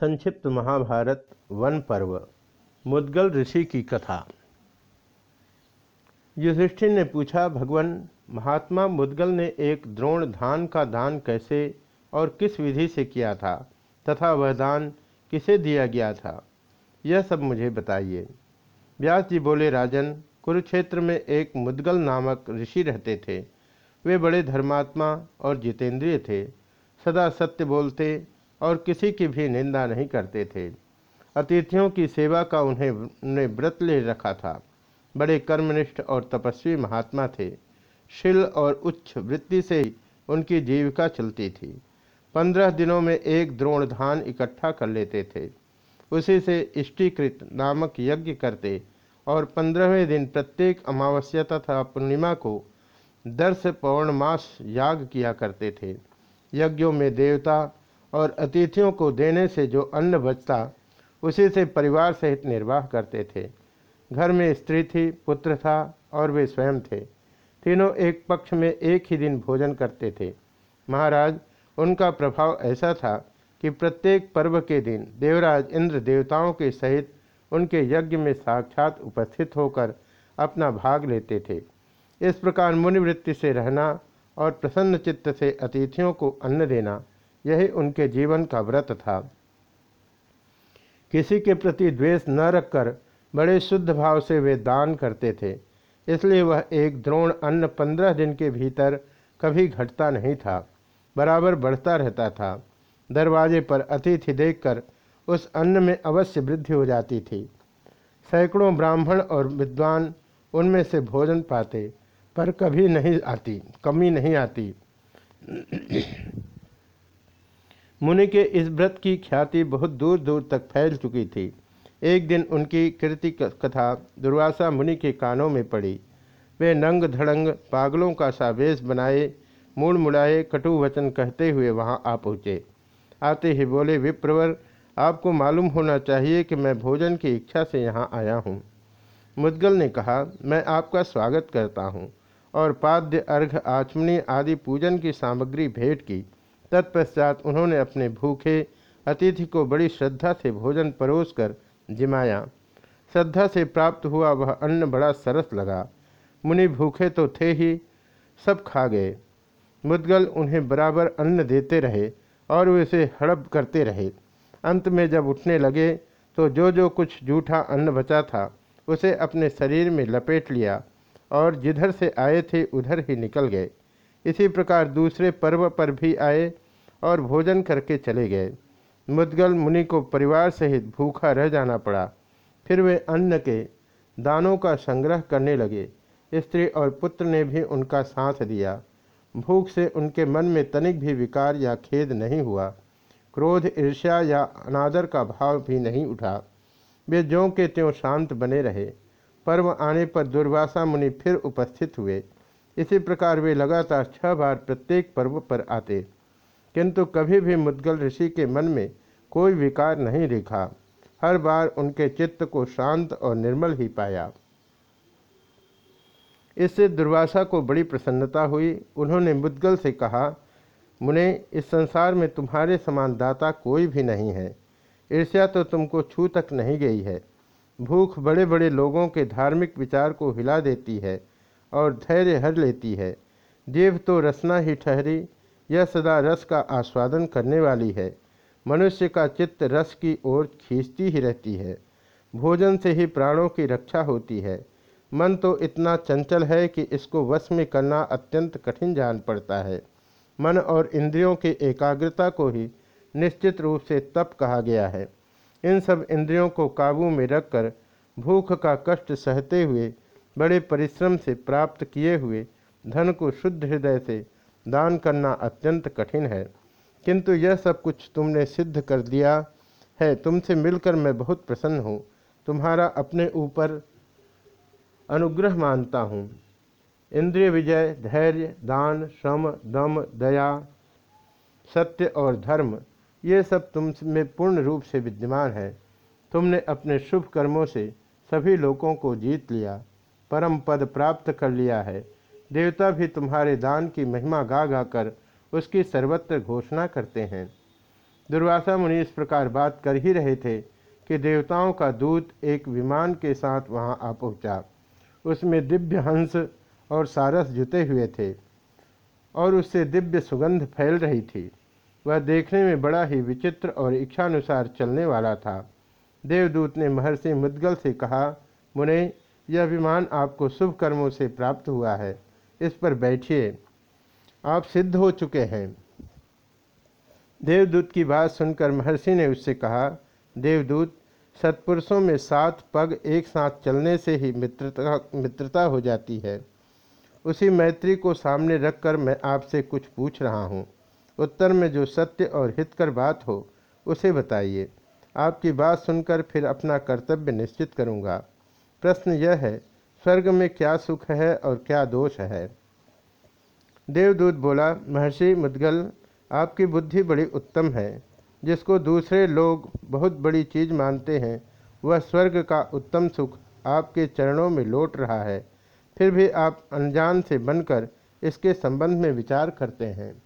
संक्षिप्त महाभारत वन पर्व, मुद्गल ऋषि की कथा। युधिष्ठिर ने पूछा, भगवान, महात्मा मुद्गल ने एक द्रोण धान का दान कैसे और किस विधि से किया था तथा वह दान किसे दिया गया था? यह सब मुझे बताइए। व्यास जी बोले, राजन, कुरुक्षेत्र में एक मुद्गल नामक ऋषि रहते थे। वे बड़े धर्मात्मा और जितेंद्रिय थे। सदा सत्य बोलते और किसी की भी निंदा नहीं करते थे। अतिथियों की सेवा का उन्हें उन्हें व्रत ले रखा था। बड़े कर्मनिष्ठ और तपस्वी महात्मा थे। शिल और उच्च वृत्ति से उनकी जीविका चलती थी। पंद्रह दिनों में एक द्रोण धान इकट्ठा कर लेते थे। उसी से इष्टिकृत नामक यज्ञ करते और पंद्रहवें दिन प्रत्येक अमावस्या तथा पूर्णिमा को दर्श पौर्णमास याग किया करते थे। यज्ञों में देवता और अतिथियों को देने से जो अन्न बचता, उसी से परिवार सहित निर्वाह करते थे। घर में स्त्री थी, पुत्र था और वे स्वयं थे। तीनों एक पक्ष में एक ही दिन भोजन करते थे। महाराज, उनका प्रभाव ऐसा था कि प्रत्येक पर्व के दिन देवराज इंद्र देवताओं के सहित उनके यज्ञ में साक्षात उपस्थित होकर अपना भाग लेते थे। इस प्रकार मुनिवृत्ति से रहना और प्रसन्न चित्त से अतिथियों को अन्न देना यही उनके जीवन का व्रत था। किसी के प्रति द्वेष न रखकर बड़े शुद्ध भाव से वे दान करते थे। इसलिए वह एक द्रोण अन्न पंद्रह दिन के भीतर कभी घटता नहीं था, बराबर बढ़ता रहता था। दरवाजे पर अतिथि देखकर उस अन्न में अवश्य वृद्धि हो जाती थी। सैकड़ों ब्राह्मण और विद्वान उनमें से भोजन पाते, पर कभी नहीं आती, कमी नहीं आती। मुनि के इस व्रत की ख्याति बहुत दूर दूर तक फैल चुकी थी। एक दिन उनकी कृति कथा दुर्वासा मुनि के कानों में पड़ी। वे नंग धड़ंग पागलों का सावेश बनाए, मुड़ मुड़ाए, कटु वचन कहते हुए वहाँ आ पहुँचे। आते ही बोले, विप्रवर, आपको मालूम होना चाहिए कि मैं भोजन की इच्छा से यहाँ आया हूँ। मुदगल ने कहा, मैं आपका स्वागत करता हूँ। और पाद्य अर्घ आचमनी आदि पूजन की सामग्री भेंट की। तत्पश्चात उन्होंने अपने भूखे अतिथि को बड़ी श्रद्धा से भोजन परोस कर जिमाया। श्रद्धा से प्राप्त हुआ वह अन्न बड़ा सरस लगा। मुनि भूखे तो थे ही, सब खा गए। मुदगल उन्हें बराबर अन्न देते रहे और वे उसे हड़प करते रहे। अंत में जब उठने लगे तो जो जो कुछ जूठा अन्न बचा था, उसे अपने शरीर में लपेट लिया और जिधर से आए थे, उधर ही निकल गए। इसी प्रकार दूसरे पर्व पर भी आए और भोजन करके चले गए। मुदगल मुनि को परिवार सहित भूखा रह जाना पड़ा। फिर वे अन्न के दानों का संग्रह करने लगे। स्त्री और पुत्र ने भी उनका साथ दिया। भूख से उनके मन में तनिक भी विकार या खेद नहीं हुआ। क्रोध, ईर्ष्या या अनादर का भाव भी नहीं उठा। वे ज्यों के त्यों शांत बने रहे। पर्व आने पर दुर्वासा मुनि फिर उपस्थित हुए। इसी प्रकार वे लगातार छह बार प्रत्येक पर्व पर आते, किंतु कभी भी मुद्गल ऋषि के मन में कोई विकार नहीं दिखा। हर बार उनके चित्त को शांत और निर्मल ही पाया। इससे दुर्वासा को बड़ी प्रसन्नता हुई। उन्होंने मुद्गल से कहा, मुने, इस संसार में तुम्हारे समान दाता कोई भी नहीं है। ईर्ष्या तो तुमको छू तक नहीं गई है। भूख बड़े बड़े लोगों के धार्मिक विचार को हिला देती है। और धैर्य हर लेती है। जीव तो रसना ही ठहरी, यह सदा रस का आस्वादन करने वाली है। मनुष्य का चित्त रस की ओर खींचती ही रहती है। भोजन से ही प्राणों की रक्षा होती है। मन तो इतना चंचल है कि इसको वश में करना अत्यंत कठिन जान पड़ता है। मन और इंद्रियों की एकाग्रता को ही निश्चित रूप से तप कहा गया है। इन सब इंद्रियों को काबू में रखकर भूख का कष्ट सहते हुए बड़े परिश्रम से प्राप्त किए हुए धन को शुद्ध हृदय से दान करना अत्यंत कठिन है। किंतु यह सब कुछ तुमने सिद्ध कर दिया है। तुमसे मिलकर मैं बहुत प्रसन्न हूँ। तुम्हारा अपने ऊपर अनुग्रह मानता हूँ। इंद्रिय विजय, धैर्य, दान, श्रम, दम, दया, सत्य और धर्म, ये सब तुम में पूर्ण रूप से विद्यमान है। तुमने अपने शुभ कर्मों से सभी लोगों को जीत लिया। परम पद प्राप्त कर लिया है। देवता भी तुम्हारे दान की महिमा गा गा कर उसकी सर्वत्र घोषणा करते हैं। दुर्वासा मुनि इस प्रकार बात कर ही रहे थे कि देवताओं का दूत एक विमान के साथ वहाँ आ पहुँचा। उसमें दिव्य हंस और सारस जुते हुए थे और उससे दिव्य सुगंध फैल रही थी। वह देखने में बड़ा ही विचित्र और इच्छानुसार चलने वाला था। देवदूत ने महर्षि मुद्गल से कहा, मुने यह अभिमान आपको शुभ कर्मों से प्राप्त हुआ है। इस पर बैठिए। आप सिद्ध हो चुके हैं। देवदूत की बात सुनकर महर्षि ने उससे कहा, देवदूत, सत्पुरुषों में सात पग एक साथ चलने से ही मित्रता मित्रता हो जाती है। उसी मैत्री को सामने रखकर मैं आपसे कुछ पूछ रहा हूँ। उत्तर में जो सत्य और हितकर बात हो, उसे बताइए। आपकी बात सुनकर फिर अपना कर्तव्य निश्चित करूँगा। प्रश्न यह है, स्वर्ग में क्या सुख है और क्या दोष है? देवदूत बोला, महर्षि मुदगल, आपकी बुद्धि बड़ी उत्तम है। जिसको दूसरे लोग बहुत बड़ी चीज़ मानते हैं, वह स्वर्ग का उत्तम सुख आपके चरणों में लौट रहा है। फिर भी आप अनजान से बनकर इसके संबंध में विचार करते हैं।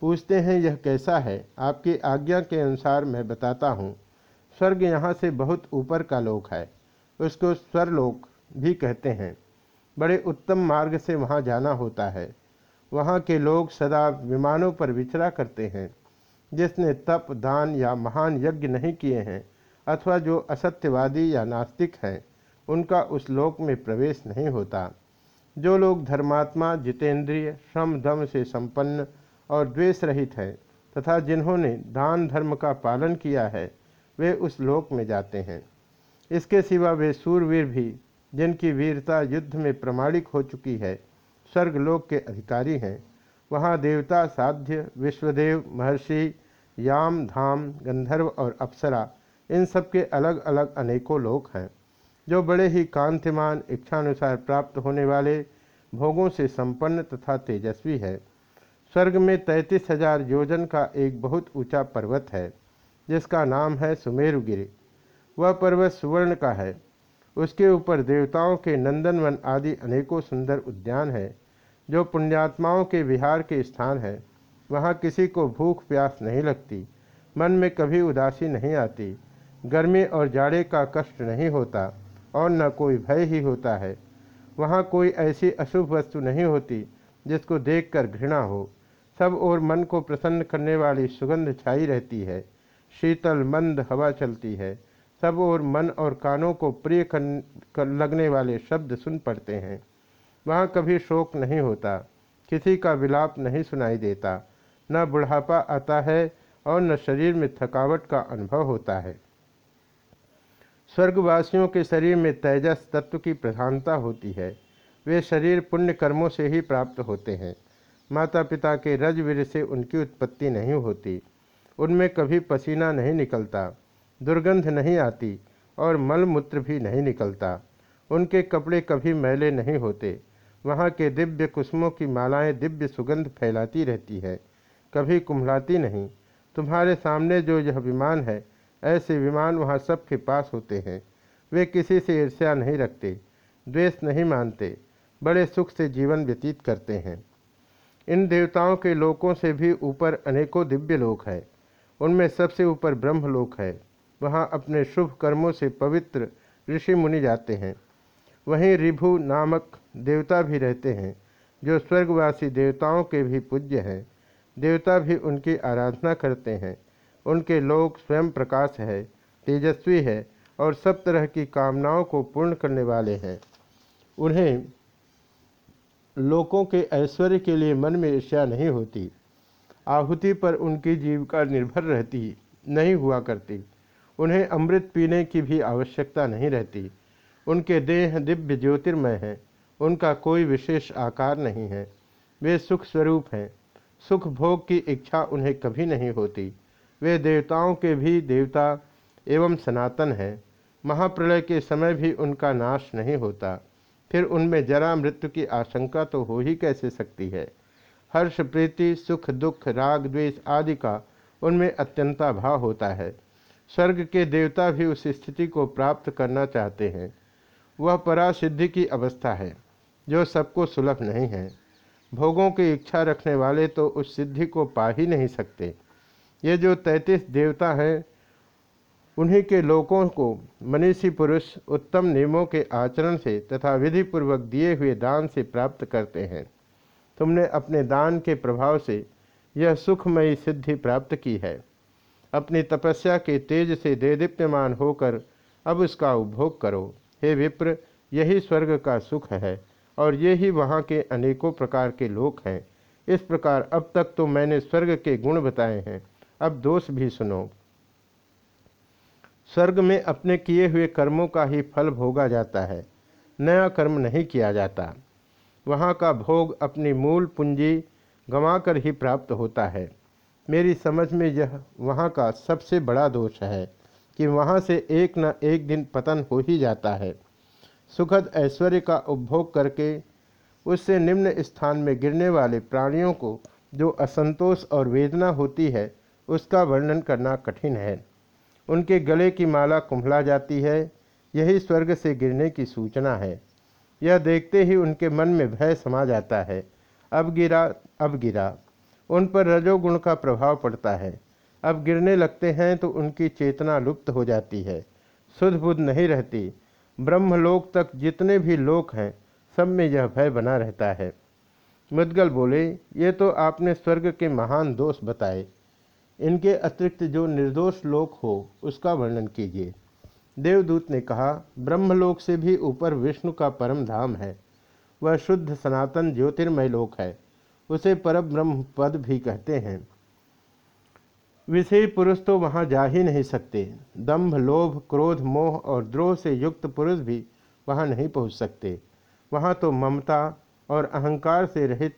पूछते हैं, यह कैसा है? आपकी आज्ञा के अनुसार मैं बताता हूँ। स्वर्ग यहाँ से बहुत ऊपर का लोक है। उसको स्वरलोक भी कहते हैं। बड़े उत्तम मार्ग से वहाँ जाना होता है। वहाँ के लोग सदा विमानों पर विचरा करते हैं। जिसने तप, दान या महान यज्ञ नहीं किए हैं, अथवा जो असत्यवादी या नास्तिक हैं, उनका उस लोक में प्रवेश नहीं होता। जो लोग धर्मात्मा, जितेंद्रिय, श्रम दम से संपन्न और द्वेष रहित हैं, तथा जिन्होंने दान धर्म का पालन किया है, वे उस लोक में जाते हैं। इसके सिवा वे सूरवीर भी, जिनकी वीरता युद्ध में प्रमाणिक हो चुकी है, स्वर्गलोक के अधिकारी हैं। वहाँ देवता साध्य, विश्वदेव, महर्षि, याम, धाम, गंधर्व और अप्सरा, इन सब के अलग अलग अनेकों लोक हैं। जो बड़े ही कांतिमान, इच्छानुसार प्राप्त होने वाले, भोगों से संपन्न तथा तेजस्वी है। स्वर्ग में तैंतीस हज़ार योजन का एक बहुत ऊँचा पर्वत है, जिसका नाम है सुमेरुगिरी। वह पर्वत सुवर्ण का है। उसके ऊपर देवताओं के नंदनवन आदि अनेकों सुंदर उद्यान है, जो पुण्यात्माओं के विहार के स्थान है। वहाँ किसी को भूख प्यास नहीं लगती, मन में कभी उदासी नहीं आती, गर्मी और जाड़े का कष्ट नहीं होता और न कोई भय ही होता है। वहाँ कोई ऐसी अशुभ वस्तु नहीं होती, जिसको देखकर घृणा हो। सब और मन को प्रसन्न करने वाली सुगंध छाई रहती है, शीतल मंद हवा चलती है। सब और मन और कानों को प्रिय कर, लगने वाले शब्द सुन पड़ते हैं। वहाँ कभी शोक नहीं होता, किसी का विलाप नहीं सुनाई देता। न बुढ़ापा आता है और न शरीर में थकावट का अनुभव होता है। स्वर्गवासियों के शरीर में तेजस तत्व की प्रधानता होती है। वे शरीर पुण्य कर्मों से ही प्राप्त होते हैं। माता पिता के रजवीर से उनकी उत्पत्ति नहीं होती। उनमें कभी पसीना नहीं निकलता। दुर्गंध नहीं आती और मलमूत्र भी नहीं निकलता। उनके कपड़े कभी मैले नहीं होते। वहाँ के दिव्य कुसुमों की मालाएँ दिव्य सुगंध फैलाती रहती है। कभी कुम्हलाती नहीं। तुम्हारे सामने जो यह विमान है, ऐसे विमान वहाँ सबके पास होते हैं। वे किसी से ईर्ष्या नहीं रखते, द्वेष नहीं मानते, बड़े सुख से जीवन व्यतीत करते हैं। इन देवताओं के लोकों से भी ऊपर अनेकों दिव्य लोक है। उनमें सबसे ऊपर ब्रह्मलोक है। वहाँ अपने शुभ कर्मों से पवित्र ऋषि मुनि जाते हैं। वहीं रिभु नामक देवता भी रहते हैं, जो स्वर्गवासी देवताओं के भी पूज्य हैं। देवता भी उनकी आराधना करते हैं। उनके लोक स्वयं प्रकाश है, तेजस्वी है और सब तरह की कामनाओं को पूर्ण करने वाले हैं। उन्हें लोगों के ऐश्वर्य के लिए मन में ईर्ष्या नहीं होती, आहुति पर उनकी जीविका निर्भर रहती, नहीं हुआ करती। उन्हें अमृत पीने की भी आवश्यकता नहीं रहती। उनके देह दिव्य ज्योतिर्मय हैं। उनका कोई विशेष आकार नहीं है। वे सुख स्वरूप हैं। सुख भोग की इच्छा उन्हें कभी नहीं होती। वे देवताओं के भी देवता एवं सनातन हैं। महाप्रलय के समय भी उनका नाश नहीं होता। फिर उनमें जरा मृत्यु की आशंका तो हो ही कैसे सकती है? हर्ष, प्रीति, सुख, दुख, राग, द्वेष आदि का उनमें अत्यंता भाव होता है। स्वर्ग के देवता भी उस स्थिति को प्राप्त करना चाहते हैं। वह परासिद्धि की अवस्था है, जो सबको सुलभ नहीं है। भोगों की इच्छा रखने वाले तो उस सिद्धि को पा ही नहीं सकते। ये जो तैंतीस देवता हैं, उन्हीं के लोगों को मनीषी पुरुष उत्तम नियमों के आचरण से तथा विधि पूर्वक दिए हुए दान से प्राप्त करते हैं। तुमने अपने दान के प्रभाव से यह सुखमयी सिद्धि प्राप्त की है। अपनी तपस्या के तेज से देदीप्यमान होकर अब उसका उपभोग करो। हे विप्र, यही स्वर्ग का सुख है और ये ही वहाँ के अनेकों प्रकार के लोक हैं। इस प्रकार अब तक तो मैंने स्वर्ग के गुण बताए हैं। अब दोष भी सुनो। स्वर्ग में अपने किए हुए कर्मों का ही फल भोगा जाता है। नया कर्म नहीं किया जाता। वहाँ का भोग अपनी मूल पूंजी गंवाकर ही प्राप्त होता है। मेरी समझ में यह वहाँ का सबसे बड़ा दोष है कि वहाँ से एक न एक दिन पतन हो ही जाता है। सुखद ऐश्वर्य का उपभोग करके उससे निम्न स्थान में गिरने वाले प्राणियों को जो असंतोष और वेदना होती है, उसका वर्णन करना कठिन है। उनके गले की माला कुंभला जाती है, यही स्वर्ग से गिरने की सूचना है। यह देखते ही उनके मन में भय समा जाता है, अब गिरा अब गिरा। उन पर रजोगुण का प्रभाव पड़ता है। अब गिरने लगते हैं तो उनकी चेतना लुप्त हो जाती है। शुद्ध बुद्ध नहीं रहती। ब्रह्मलोक तक जितने भी लोक हैं, सब में यह भय बना रहता है। मुदगल बोले, ये तो आपने स्वर्ग के महान दोष बताए। इनके अतिरिक्त जो निर्दोष लोक हो, उसका वर्णन कीजिए। देवदूत ने कहा, ब्रह्मलोक से भी ऊपर विष्णु का परम धाम है। वह शुद्ध सनातन ज्योतिर्मय लोक है। उसे पर ब्रह्म पद भी कहते हैं। विषय पुरुष तो वहाँ जा ही नहीं सकते। दंभ लोभ, क्रोध, मोह और द्रोह से युक्त पुरुष भी वहाँ नहीं पहुँच सकते। वहाँ तो ममता और अहंकार से रहित,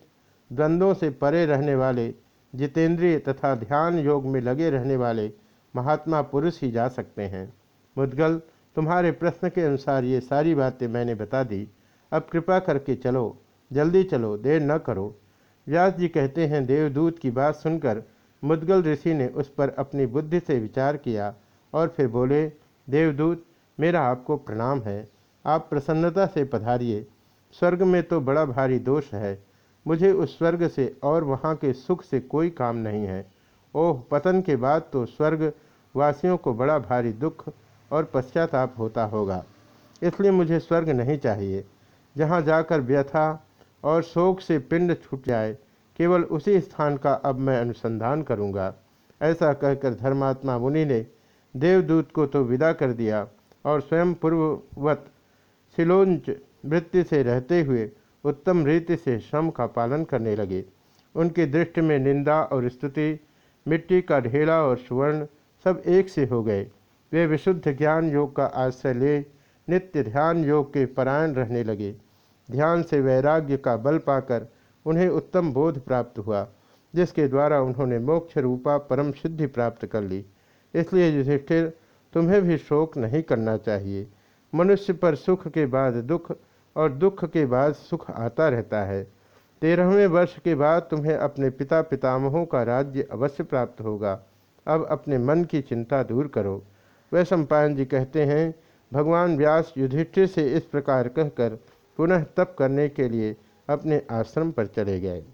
द्वंद्वों से परे रहने वाले, जितेंद्रिय तथा ध्यान योग में लगे रहने वाले महात्मा पुरुष ही जा सकते हैं। मुदगल, तुम्हारे प्रश्न के अनुसार ये सारी बातें मैंने बता दी। अब कृपा करके चलो, जल्दी चलो, देर न करो। व्यास जी कहते हैं, देवदूत की बात सुनकर मुदगल ऋषि ने उस पर अपनी बुद्धि से विचार किया और फिर बोले, देवदूत, मेरा आपको प्रणाम है। आप प्रसन्नता से पधारिए। स्वर्ग में तो बड़ा भारी दोष है। मुझे उस स्वर्ग से और वहाँ के सुख से कोई काम नहीं है। ओह, पतन के बाद तो स्वर्ग वासियों को बड़ा भारी दुख और पश्चाताप होता होगा। इसलिए मुझे स्वर्ग नहीं चाहिए। जहाँ जाकर व्यथा और शोक से पिंड छूट जाए। केवल उसी स्थान का अब मैं अनुसंधान करूँगा। ऐसा कहकर धर्मात्मा मुनि ने देवदूत को तो विदा कर दिया और स्वयं पूर्ववत सिलोंच वृत्ति से रहते हुए उत्तम रीति से श्रम का पालन करने लगे। उनकी दृष्टि में निंदा और स्तुति, मिट्टी का ढेला और सुवर्ण सब एक से हो गए। वे विशुद्ध ज्ञान योग का आश्रय ले नित्य ध्यान योग के परायण रहने लगे। ध्यान से वैराग्य का बल पाकर उन्हें उत्तम बोध प्राप्त हुआ, जिसके द्वारा उन्होंने मोक्ष रूपा परम सिद्धि प्राप्त कर ली। इसलिए युधिष्ठिर, तुम्हें भी शोक नहीं करना चाहिए। मनुष्य पर सुख के बाद दुख और दुख के बाद सुख आता रहता है। तेरहवें वर्ष के बाद तुम्हें अपने पिता पितामहों का राज्य अवश्य प्राप्त होगा। अब अपने मन की चिंता दूर करो। वैशंपायन जी कहते हैं, भगवान व्यास युधिष्ठिर से इस प्रकार कहकर पुनः तप करने के लिए अपने आश्रम पर चले गए।